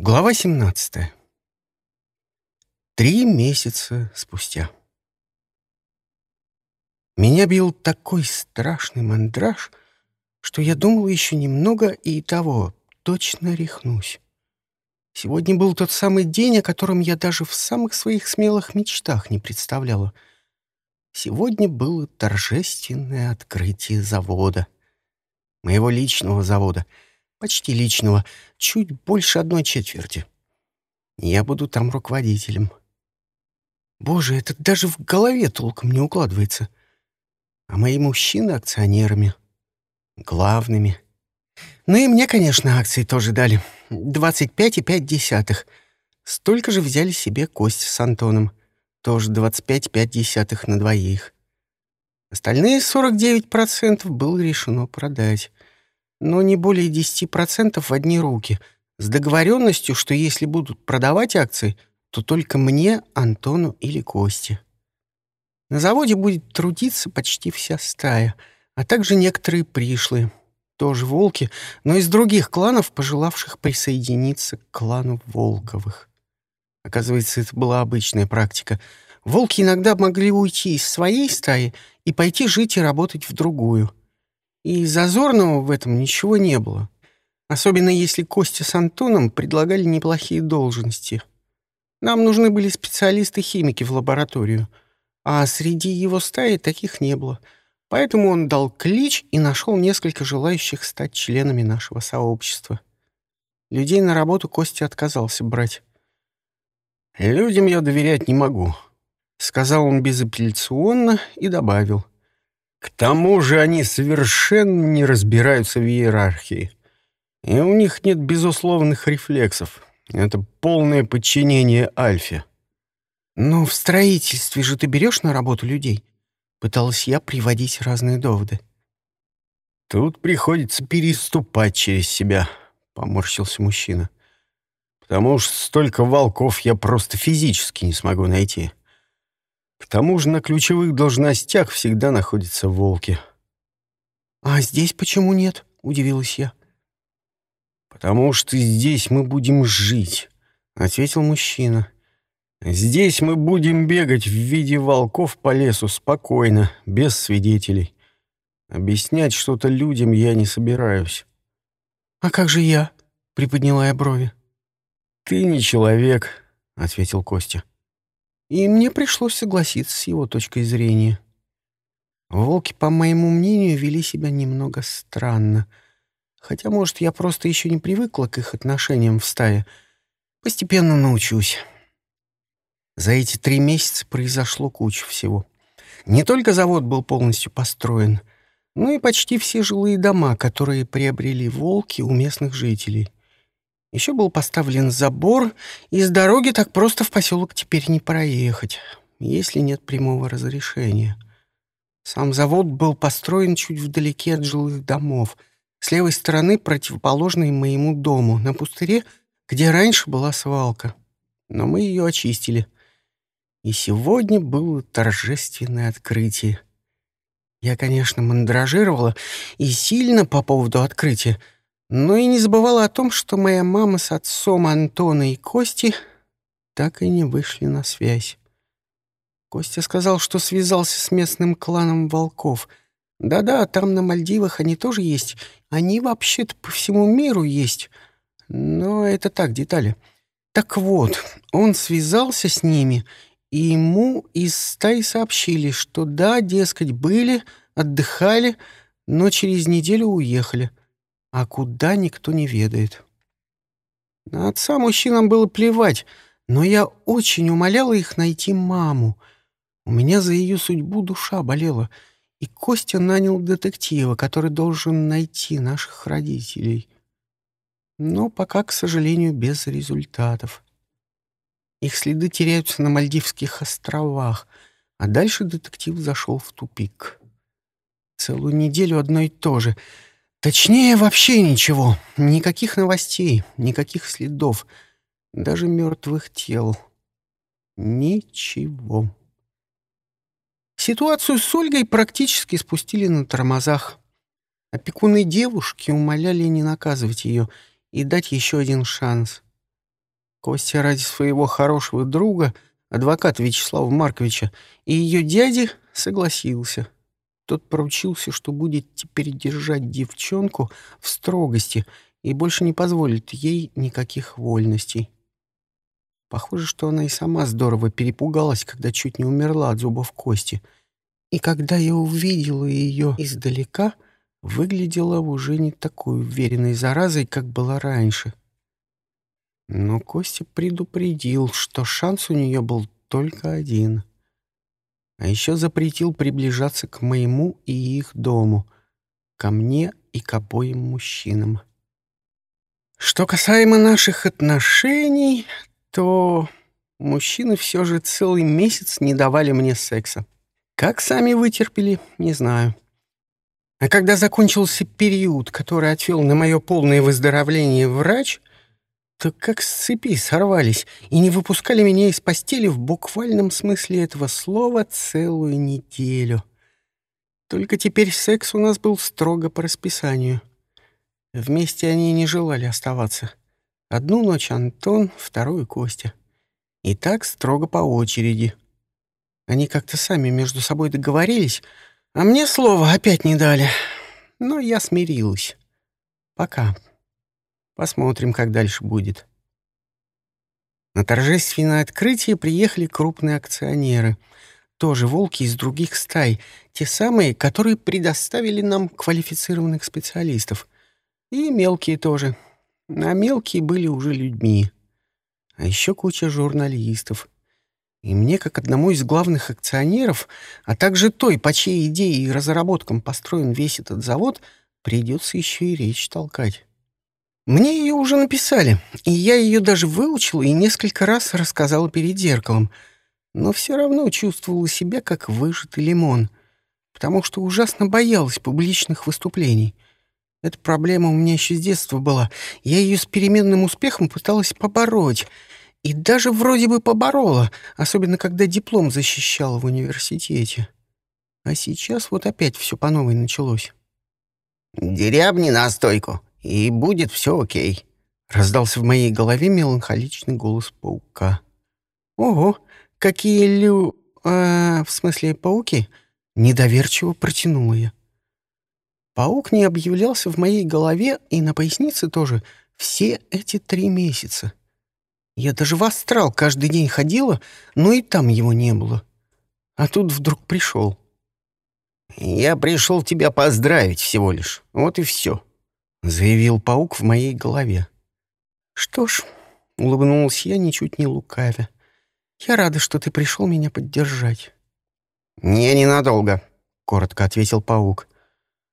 Глава 17. Три месяца спустя. Меня бил такой страшный мандраж, что я думал еще немного и того, точно рехнусь. Сегодня был тот самый день, о котором я даже в самых своих смелых мечтах не представляла. Сегодня было торжественное открытие завода. Моего личного завода — Почти личного, чуть больше одной четверти. Я буду там руководителем. Боже, это даже в голове толком не укладывается. А мои мужчины акционерами. Главными. Ну и мне, конечно, акции тоже дали. 25,5. Столько же взяли себе Костя с Антоном. Тоже 25,5 на двоих. Остальные 49% было решено продать но не более 10% в одни руки, с договоренностью, что если будут продавать акции, то только мне, Антону или Косте. На заводе будет трудиться почти вся стая, а также некоторые пришлые, тоже волки, но из других кланов, пожелавших присоединиться к клану Волковых. Оказывается, это была обычная практика. Волки иногда могли уйти из своей стаи и пойти жить и работать в другую — и зазорного в этом ничего не было. Особенно если Костя с Антоном предлагали неплохие должности. Нам нужны были специалисты-химики в лабораторию, а среди его стаи таких не было. Поэтому он дал клич и нашел несколько желающих стать членами нашего сообщества. Людей на работу Костя отказался брать. «Людям я доверять не могу», — сказал он безапелляционно и добавил — к тому же они совершенно не разбираются в иерархии. И у них нет безусловных рефлексов. Это полное подчинение Альфе. «Но в строительстве же ты берешь на работу людей?» Пыталась я приводить разные доводы. «Тут приходится переступать через себя», — поморщился мужчина. «Потому что столько волков я просто физически не смогу найти. К тому же на ключевых должностях всегда находятся волки. «А здесь почему нет?» — удивилась я. «Потому что здесь мы будем жить», — ответил мужчина. «Здесь мы будем бегать в виде волков по лесу спокойно, без свидетелей. Объяснять что-то людям я не собираюсь». «А как же я?» — приподняла я брови. «Ты не человек», — ответил Костя и мне пришлось согласиться с его точкой зрения. Волки, по моему мнению, вели себя немного странно. Хотя, может, я просто еще не привыкла к их отношениям в стае. Постепенно научусь. За эти три месяца произошло куча всего. Не только завод был полностью построен, но и почти все жилые дома, которые приобрели волки у местных жителей. Еще был поставлен забор, и с дороги так просто в поселок теперь не проехать, если нет прямого разрешения. Сам завод был построен чуть вдалеке от жилых домов, с левой стороны противоположной моему дому, на пустыре, где раньше была свалка. Но мы ее очистили. И сегодня было торжественное открытие. Я, конечно, мандражировала и сильно по поводу открытия, но и не забывала о том, что моя мама с отцом Антона и Кости так и не вышли на связь. Костя сказал, что связался с местным кланом волков. Да-да, там на Мальдивах они тоже есть. Они вообще-то по всему миру есть. Но это так, детали. Так вот, он связался с ними, и ему из стаи сообщили, что да, дескать, были, отдыхали, но через неделю уехали а куда никто не ведает. На отца мужчинам было плевать, но я очень умоляла их найти маму. У меня за ее судьбу душа болела, и Костя нанял детектива, который должен найти наших родителей. Но пока, к сожалению, без результатов. Их следы теряются на Мальдивских островах, а дальше детектив зашел в тупик. Целую неделю одно и то же — Точнее, вообще ничего. Никаких новостей, никаких следов, даже мертвых тел. Ничего. Ситуацию с Ольгой практически спустили на тормозах. Опекуны девушки умоляли не наказывать ее и дать еще один шанс. Костя ради своего хорошего друга, адвоката Вячеслава Марковича, и ее дяди согласился. Тот поручился, что будет теперь держать девчонку в строгости и больше не позволит ей никаких вольностей. Похоже, что она и сама здорово перепугалась, когда чуть не умерла от зубов кости. И когда я увидела ее издалека, выглядела уже не такой уверенной заразой, как была раньше. Но Костя предупредил, что шанс у нее был только один. А еще запретил приближаться к моему и их дому, ко мне и к обоим мужчинам. Что касаемо наших отношений, то мужчины все же целый месяц не давали мне секса. Как сами вытерпели, не знаю. А когда закончился период, который отвел на мое полное выздоровление врач, то как с цепи сорвались и не выпускали меня из постели в буквальном смысле этого слова целую неделю. Только теперь секс у нас был строго по расписанию. Вместе они не желали оставаться. Одну ночь Антон, вторую Костя. И так строго по очереди. Они как-то сами между собой договорились, а мне слова опять не дали. Но я смирилась. Пока. Посмотрим, как дальше будет. На торжественное открытие приехали крупные акционеры. Тоже волки из других стай, те самые, которые предоставили нам квалифицированных специалистов. И мелкие тоже — а мелкие были уже людьми. А еще куча журналистов. И мне, как одному из главных акционеров, а также той, по чьей идее и разработкам построен весь этот завод, придется еще и речь толкать. Мне ее уже написали, и я ее даже выучил и несколько раз рассказал перед зеркалом, но все равно чувствовала себя как выжатый лимон, потому что ужасно боялась публичных выступлений — эта проблема у меня еще с детства была. Я ее с переменным успехом пыталась побороть. И даже вроде бы поборола, особенно когда диплом защищала в университете. А сейчас вот опять все по новой началось. «Дерябни на стойку, и будет все окей», — раздался в моей голове меланхоличный голос паука. «Ого, какие лю... А, в смысле, пауки?» — недоверчиво протянула я. Паук не объявлялся в моей голове и на пояснице тоже все эти три месяца. Я даже в астрал каждый день ходила, но и там его не было. А тут вдруг пришел. «Я пришел тебя поздравить всего лишь. Вот и все», — заявил паук в моей голове. «Что ж», — улыбнулась я, ничуть не лукавя, — «я рада, что ты пришел меня поддержать». «Не ненадолго», — коротко ответил паук.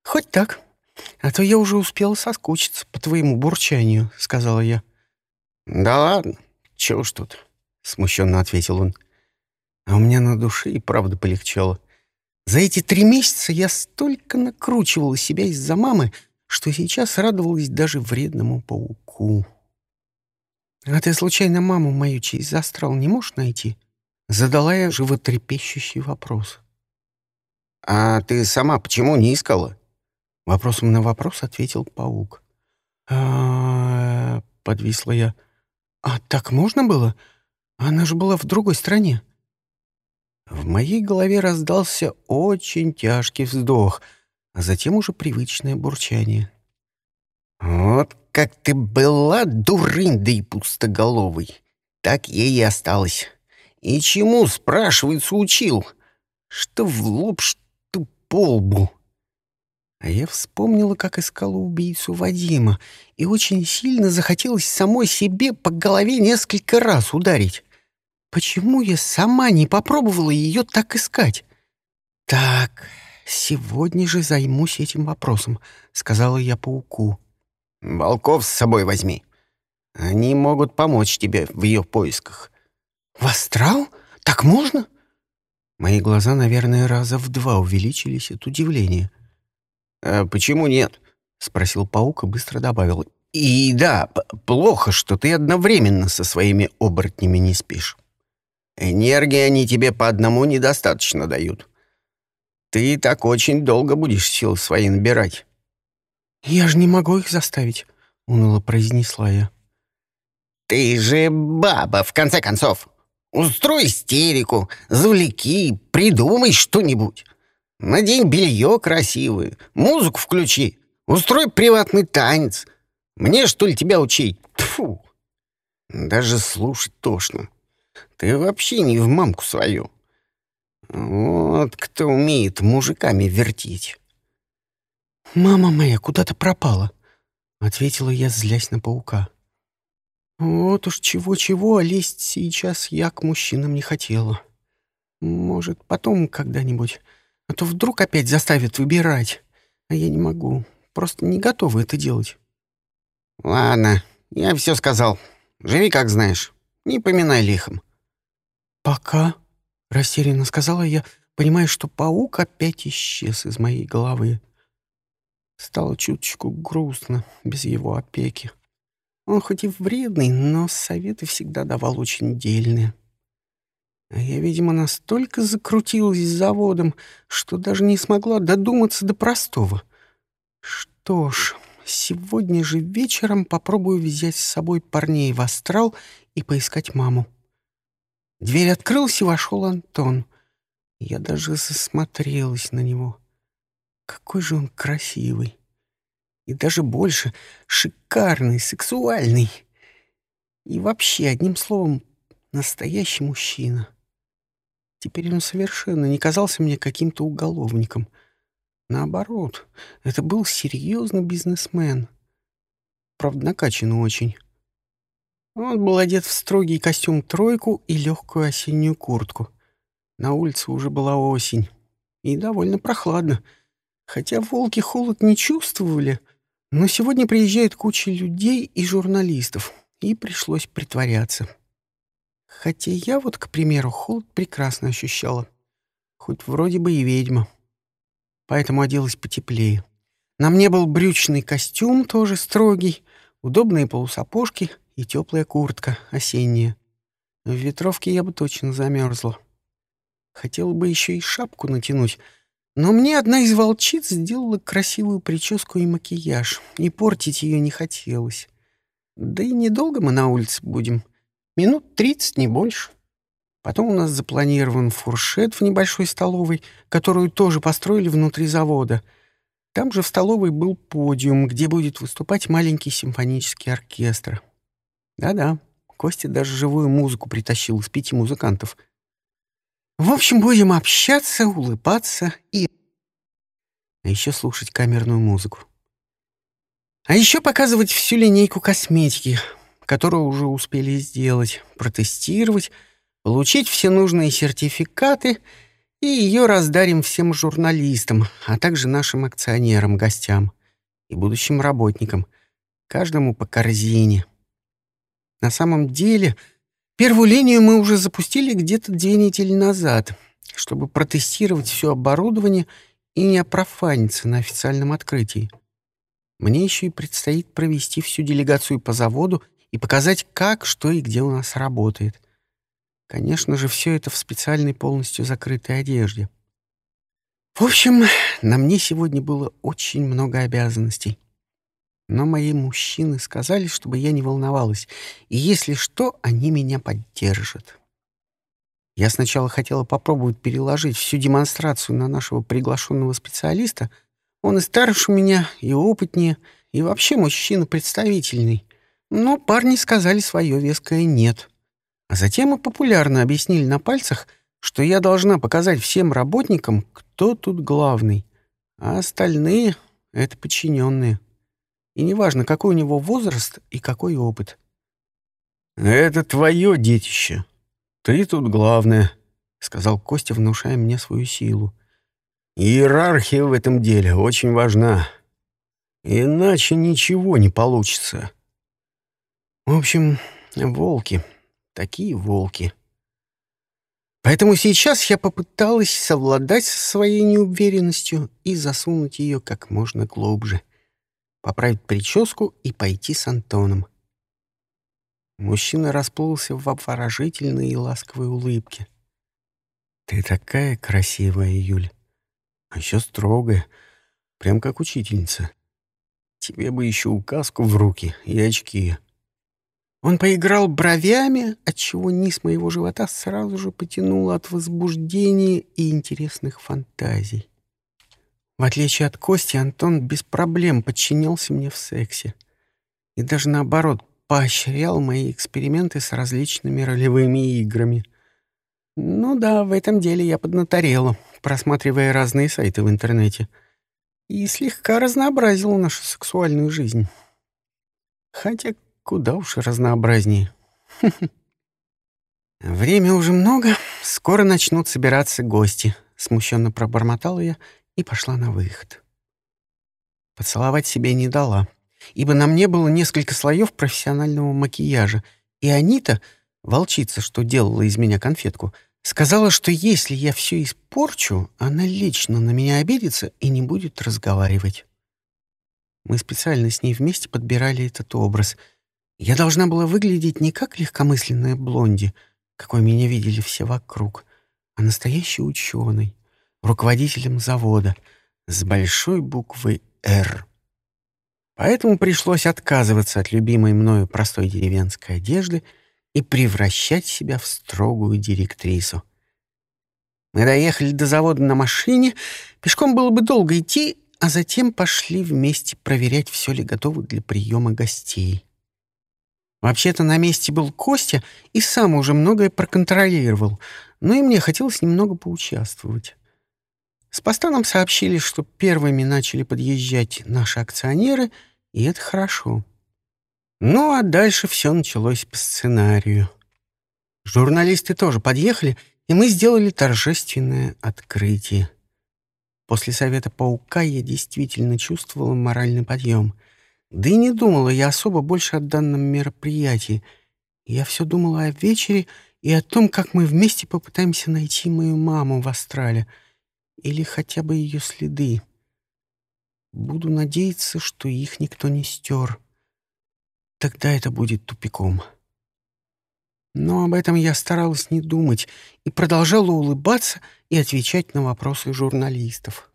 «Хоть так. А то я уже успела соскучиться по твоему бурчанию», — сказала я. «Да ладно, чего ж тут?» — смущенно ответил он. А у меня на душе и правда полегчало. За эти три месяца я столько накручивала себя из-за мамы, что сейчас радовалась даже вредному пауку. «А ты, случайно, маму мою через астрал не можешь найти?» Задала я животрепещущий вопрос. «А ты сама почему не искала?» Вопросом на вопрос ответил паук. а подвисла я. «А так можно было? Она же была в другой стране». В моей голове раздался очень тяжкий вздох, а затем уже привычное бурчание. «Вот как ты была дурынь да и пустоголовый, так ей и осталось. И чему, спрашивается, учил? Что в лоб, что по лбу?» А я вспомнила, как искала убийцу Вадима, и очень сильно захотелось самой себе по голове несколько раз ударить. Почему я сама не попробовала ее так искать? «Так, сегодня же займусь этим вопросом», — сказала я пауку. «Волков с собой возьми. Они могут помочь тебе в ее поисках». «В астрал? Так можно?» Мои глаза, наверное, раза в два увеличились от удивления. «А почему нет?» — спросил паук и быстро добавил. «И да, плохо, что ты одновременно со своими оборотнями не спишь. Энергии они тебе по одному недостаточно дают. Ты так очень долго будешь сил свои набирать». «Я же не могу их заставить», — уныло произнесла я. «Ты же баба, в конце концов. Устрой истерику, завлеки, придумай что-нибудь. Надень белье красивое, музыку включи, устрой приватный танец. Мне, что ли, тебя учить? Тфу. Даже слушать тошно. Ты вообще не в мамку свою. Вот кто умеет мужиками вертеть. «Мама моя куда-то пропала», — ответила я, злясь на паука. Вот уж чего-чего, а лезть сейчас я к мужчинам не хотела. Может, потом когда-нибудь. А то вдруг опять заставят выбирать. А я не могу. Просто не готова это делать. Ладно, я все сказал. Живи, как знаешь. Не поминай лихом. Пока, растерянно сказала я, понимая, что паук опять исчез из моей головы. Стало чуточку грустно без его опеки. Он хоть и вредный, но советы всегда давал очень дельные. А я, видимо, настолько закрутилась с заводом, что даже не смогла додуматься до простого. Что ж, сегодня же вечером попробую взять с собой парней в астрал и поискать маму. Дверь открылась, и вошел Антон. Я даже засмотрелась на него. Какой же он красивый и даже больше шикарный, сексуальный. И вообще, одним словом, настоящий мужчина. Теперь он совершенно не казался мне каким-то уголовником. Наоборот, это был серьезный бизнесмен. Правда, накачанный очень. Он был одет в строгий костюм-тройку и легкую осеннюю куртку. На улице уже была осень. И довольно прохладно. Хотя волки холод не чувствовали — но сегодня приезжает куча людей и журналистов, и пришлось притворяться. Хотя я вот, к примеру, холод прекрасно ощущала. Хоть вроде бы и ведьма. Поэтому оделась потеплее. На мне был брючный костюм, тоже строгий, удобные полусапожки и теплая куртка, осенняя. В ветровке я бы точно замерзла. Хотела бы еще и шапку натянуть — но мне одна из волчиц сделала красивую прическу и макияж, и портить ее не хотелось. Да и недолго мы на улице будем. Минут тридцать, не больше. Потом у нас запланирован фуршет в небольшой столовой, которую тоже построили внутри завода. Там же в столовой был подиум, где будет выступать маленький симфонический оркестр. Да-да, Костя даже живую музыку притащил из пяти музыкантов — в общем, будем общаться, улыбаться и... А еще слушать камерную музыку. А еще показывать всю линейку косметики, которую уже успели сделать, протестировать, получить все нужные сертификаты и ее раздарим всем журналистам, а также нашим акционерам, гостям и будущим работникам, каждому по корзине. На самом деле Первую линию мы уже запустили где-то две недели назад, чтобы протестировать все оборудование и не опрофаниться на официальном открытии. Мне еще и предстоит провести всю делегацию по заводу и показать, как, что и где у нас работает. Конечно же, все это в специальной полностью закрытой одежде. В общем, на мне сегодня было очень много обязанностей. Но мои мужчины сказали, чтобы я не волновалась, и если что, они меня поддержат. Я сначала хотела попробовать переложить всю демонстрацию на нашего приглашенного специалиста. Он и старше меня, и опытнее, и вообще мужчина представительный. Но парни сказали свое веское «нет». А затем и популярно объяснили на пальцах, что я должна показать всем работникам, кто тут главный, а остальные — это подчиненные. И неважно, какой у него возраст и какой опыт. «Это твое детище. Ты тут главное», — сказал Костя, внушая мне свою силу. «Иерархия в этом деле очень важна. Иначе ничего не получится». В общем, волки. Такие волки. Поэтому сейчас я попыталась совладать со своей неуверенностью и засунуть ее как можно глубже — поправить прическу и пойти с Антоном. Мужчина расплылся в обворожительной и ласковой улыбке. «Ты такая красивая, Юль, а еще строгая, прям как учительница. Тебе бы еще указку в руки и очки». Он поиграл бровями, отчего низ моего живота сразу же потянуло от возбуждения и интересных фантазий. В отличие от Кости, Антон без проблем подчинялся мне в сексе. И даже наоборот, поощрял мои эксперименты с различными ролевыми играми. Ну да, в этом деле я поднаторела, просматривая разные сайты в интернете. И слегка разнообразила нашу сексуальную жизнь. Хотя куда уж разнообразнее. Время уже много, скоро начнут собираться гости. Смущенно пробормотала я и пошла на выход. Поцеловать себе не дала, ибо на мне было несколько слоев профессионального макияжа, и Анита, волчица, что делала из меня конфетку, сказала, что если я все испорчу, она лично на меня обидится и не будет разговаривать. Мы специально с ней вместе подбирали этот образ. Я должна была выглядеть не как легкомысленная блонди, какой меня видели все вокруг, а настоящий ученый, руководителем завода с большой буквы «Р». Поэтому пришлось отказываться от любимой мною простой деревенской одежды и превращать себя в строгую директрису. Мы доехали до завода на машине, пешком было бы долго идти, а затем пошли вместе проверять, все ли готово для приема гостей. Вообще-то на месте был Костя и сам уже многое проконтролировал, но и мне хотелось немного поучаствовать. С поста нам сообщили, что первыми начали подъезжать наши акционеры, и это хорошо. Ну, а дальше все началось по сценарию. Журналисты тоже подъехали, и мы сделали торжественное открытие. После совета паука я действительно чувствовала моральный подъем. Да и не думала я особо больше о данном мероприятии. Я все думала о вечере и о том, как мы вместе попытаемся найти мою маму в Астрале — или хотя бы ее следы. Буду надеяться, что их никто не стер. Тогда это будет тупиком. Но об этом я старалась не думать и продолжала улыбаться и отвечать на вопросы журналистов.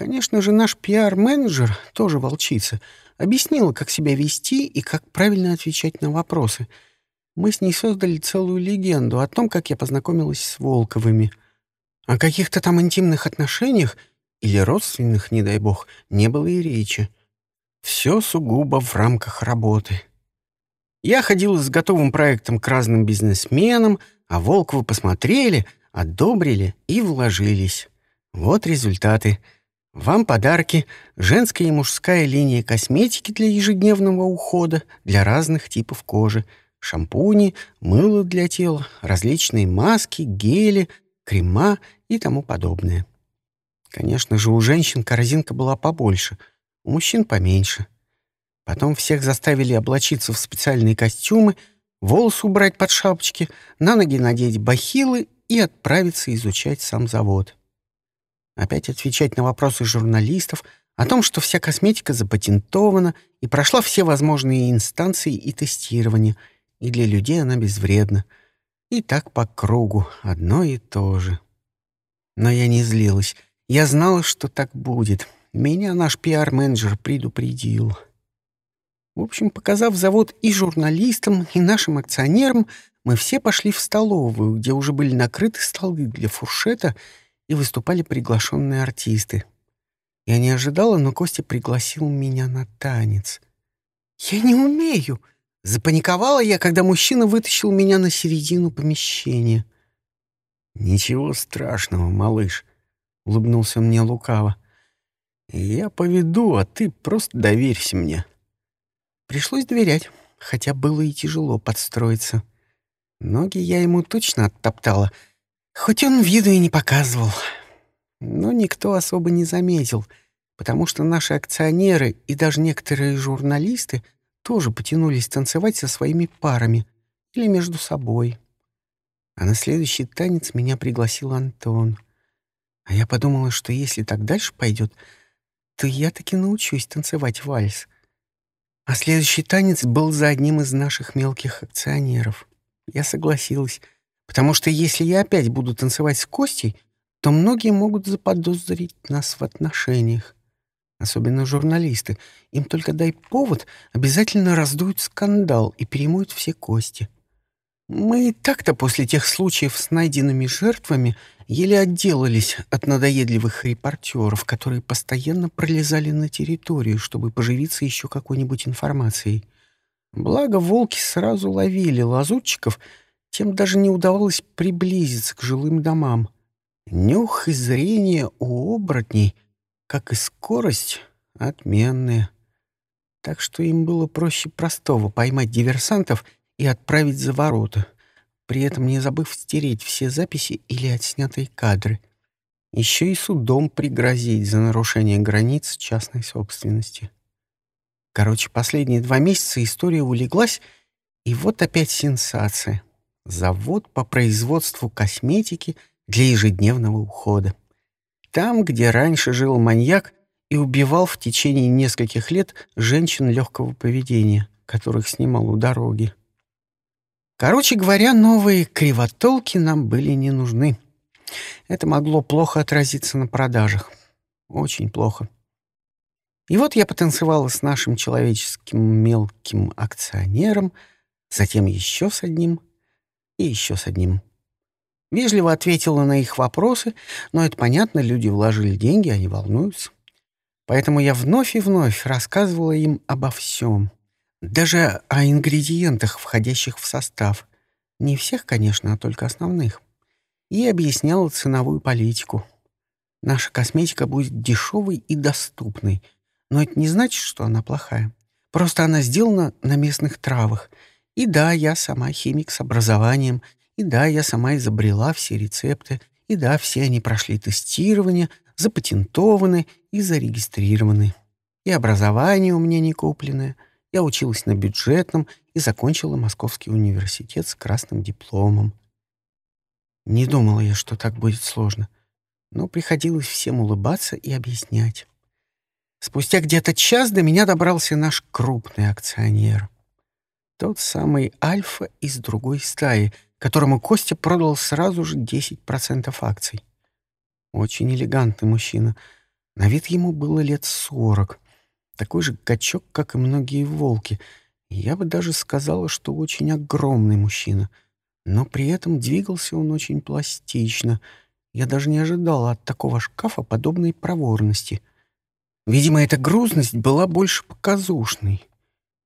Конечно же, наш пиар-менеджер, тоже волчица, объяснила, как себя вести и как правильно отвечать на вопросы. Мы с ней создали целую легенду о том, как я познакомилась с Волковыми — о каких-то там интимных отношениях или родственных, не дай бог, не было и речи. Все сугубо в рамках работы. Я ходил с готовым проектом к разным бизнесменам, а Волковы посмотрели, одобрили и вложились. Вот результаты. Вам подарки, женская и мужская линия косметики для ежедневного ухода, для разных типов кожи, шампуни, мыло для тела, различные маски, гели, крема и тому подобное. Конечно же, у женщин корзинка была побольше, у мужчин поменьше. Потом всех заставили облачиться в специальные костюмы, волосы убрать под шапочки, на ноги надеть бахилы и отправиться изучать сам завод. Опять отвечать на вопросы журналистов о том, что вся косметика запатентована и прошла все возможные инстанции и тестирования, и для людей она безвредна. И так по кругу, одно и то же. Но я не злилась. Я знала, что так будет. Меня наш пиар-менеджер предупредил. В общем, показав завод и журналистам, и нашим акционерам, мы все пошли в столовую, где уже были накрыты столы для фуршета и выступали приглашенные артисты. Я не ожидала, но Костя пригласил меня на танец. «Я не умею!» Запаниковала я, когда мужчина вытащил меня на середину помещения. «Ничего страшного, малыш», — улыбнулся мне лукаво. «Я поведу, а ты просто доверься мне». Пришлось доверять, хотя было и тяжело подстроиться. Ноги я ему точно оттоптала, хоть он виду и не показывал. Но никто особо не заметил, потому что наши акционеры и даже некоторые журналисты тоже потянулись танцевать со своими парами или между собой. А на следующий танец меня пригласил Антон. А я подумала, что если так дальше пойдет, то я таки научусь танцевать вальс. А следующий танец был за одним из наших мелких акционеров. Я согласилась, потому что если я опять буду танцевать с Костей, то многие могут заподозрить нас в отношениях. Особенно журналисты. Им только дай повод, обязательно раздуют скандал и перемоют все кости. Мы и так-то после тех случаев с найденными жертвами еле отделались от надоедливых репортеров, которые постоянно пролезали на территорию, чтобы поживиться еще какой-нибудь информацией. Благо, волки сразу ловили лазутчиков, тем даже не удавалось приблизиться к жилым домам. Нюх и зрение у оборотней, как и скорость, отменные. Так что им было проще простого поймать диверсантов и отправить за ворота, при этом не забыв стереть все записи или отснятые кадры. Еще и судом пригрозить за нарушение границ частной собственности. Короче, последние два месяца история улеглась, и вот опять сенсация. Завод по производству косметики для ежедневного ухода. Там, где раньше жил маньяк и убивал в течение нескольких лет женщин легкого поведения, которых снимал у дороги. Короче говоря, новые кривотолки нам были не нужны. Это могло плохо отразиться на продажах. Очень плохо. И вот я потанцевала с нашим человеческим мелким акционером, затем еще с одним и еще с одним. Вежливо ответила на их вопросы, но это понятно, люди вложили деньги, они волнуются. Поэтому я вновь и вновь рассказывала им обо всем. Даже о ингредиентах, входящих в состав. Не всех, конечно, а только основных. И объясняла ценовую политику. Наша косметика будет дешевой и доступной. Но это не значит, что она плохая. Просто она сделана на местных травах. И да, я сама химик с образованием. И да, я сама изобрела все рецепты. И да, все они прошли тестирование, запатентованы и зарегистрированы. И образование у меня не купленное — я училась на бюджетном и закончила Московский университет с красным дипломом. Не думала я, что так будет сложно, но приходилось всем улыбаться и объяснять. Спустя где-то час до меня добрался наш крупный акционер. Тот самый Альфа из другой стаи, которому Костя продал сразу же 10% акций. Очень элегантный мужчина. На вид ему было лет сорок — такой же качок, как и многие волки. Я бы даже сказала, что очень огромный мужчина. Но при этом двигался он очень пластично. Я даже не ожидала от такого шкафа подобной проворности. Видимо, эта грузность была больше показушной.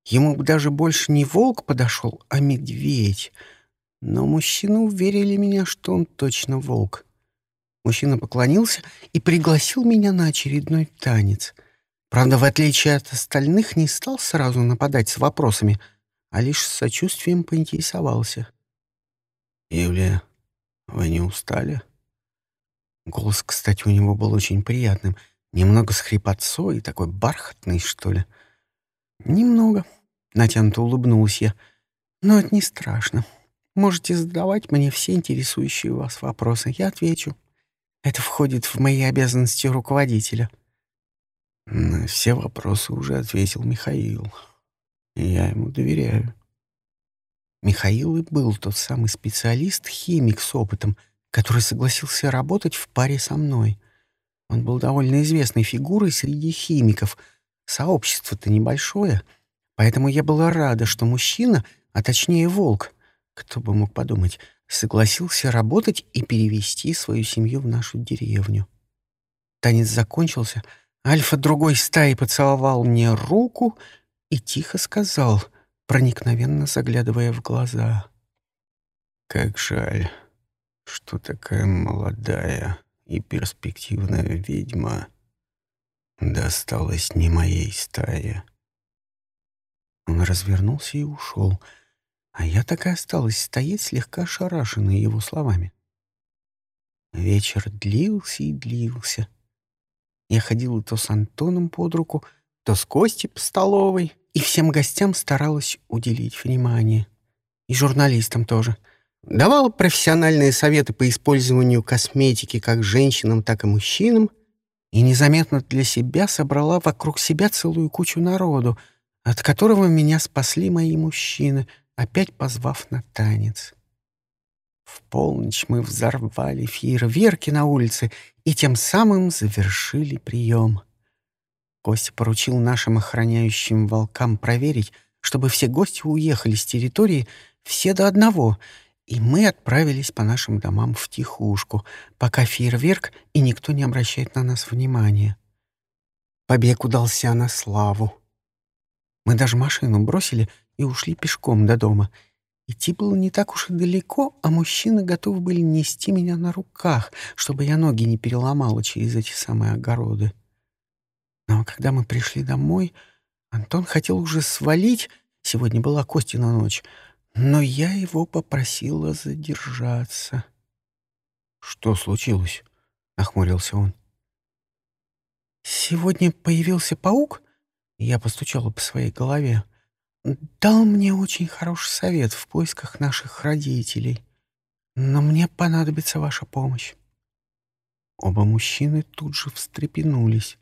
Ему даже больше не волк подошел, а медведь. Но мужчины уверили меня, что он точно волк. Мужчина поклонился и пригласил меня на очередной танец — Правда, в отличие от остальных, не стал сразу нападать с вопросами, а лишь с сочувствием поинтересовался. «Юлия, вы не устали?» Голос, кстати, у него был очень приятным, немного с хрипотцой, такой бархатный, что ли. «Немного», — натянуто улыбнулась я, — «но это не страшно. Можете задавать мне все интересующие вас вопросы, я отвечу. Это входит в мои обязанности руководителя». На все вопросы уже ответил Михаил. Я ему доверяю. Михаил и был тот самый специалист-химик с опытом, который согласился работать в паре со мной. Он был довольно известной фигурой среди химиков. Сообщество-то небольшое, поэтому я была рада, что мужчина, а точнее волк, кто бы мог подумать, согласился работать и перевести свою семью в нашу деревню. Танец закончился — Альфа другой стаи поцеловал мне руку и тихо сказал, проникновенно заглядывая в глаза. «Как жаль, что такая молодая и перспективная ведьма досталась не моей стае». Он развернулся и ушел, а я так и осталась стоять слегка ошарашенной его словами. Вечер длился и длился. Я ходила то с Антоном под руку, то с Костей по столовой, и всем гостям старалась уделить внимание. И журналистам тоже. Давала профессиональные советы по использованию косметики как женщинам, так и мужчинам, и незаметно для себя собрала вокруг себя целую кучу народу, от которого меня спасли мои мужчины, опять позвав на танец. В полночь мы взорвали фейерверки на улице и тем самым завершили прием. Костя поручил нашим охраняющим волкам проверить, чтобы все гости уехали с территории, все до одного, и мы отправились по нашим домам в тихушку, пока фейерверк и никто не обращает на нас внимания. Побег удался на славу. Мы даже машину бросили и ушли пешком до дома. Идти было не так уж и далеко, а мужчины готовы были нести меня на руках, чтобы я ноги не переломала через эти самые огороды. Но когда мы пришли домой, Антон хотел уже свалить, сегодня была Костина ночь, но я его попросила задержаться. «Что случилось?» — нахмурился он. «Сегодня появился паук?» Я постучала по своей голове. «Дал мне очень хороший совет в поисках наших родителей. Но мне понадобится ваша помощь». Оба мужчины тут же встрепенулись.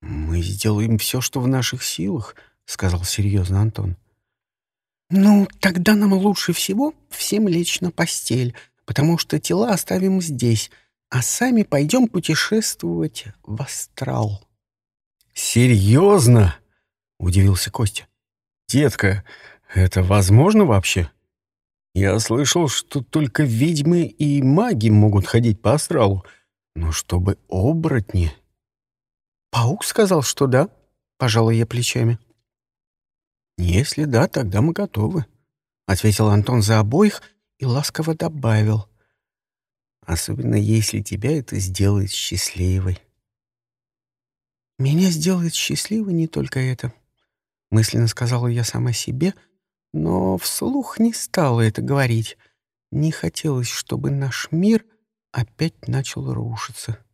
«Мы сделаем все, что в наших силах», — сказал серьезно Антон. «Ну, тогда нам лучше всего всем лечь на постель, потому что тела оставим здесь, а сами пойдем путешествовать в астрал». «Серьезно?» — удивился Костя. «Детка, это возможно вообще? Я слышал, что только ведьмы и маги могут ходить по астралу, но чтобы оборотни...» «Паук сказал, что да», — пожала я плечами. «Если да, тогда мы готовы», — ответил Антон за обоих и ласково добавил. «Особенно если тебя это сделает счастливой». «Меня сделает счастливой не только это», — мысленно сказала я сама себе, но вслух не стала это говорить. Не хотелось, чтобы наш мир опять начал рушиться.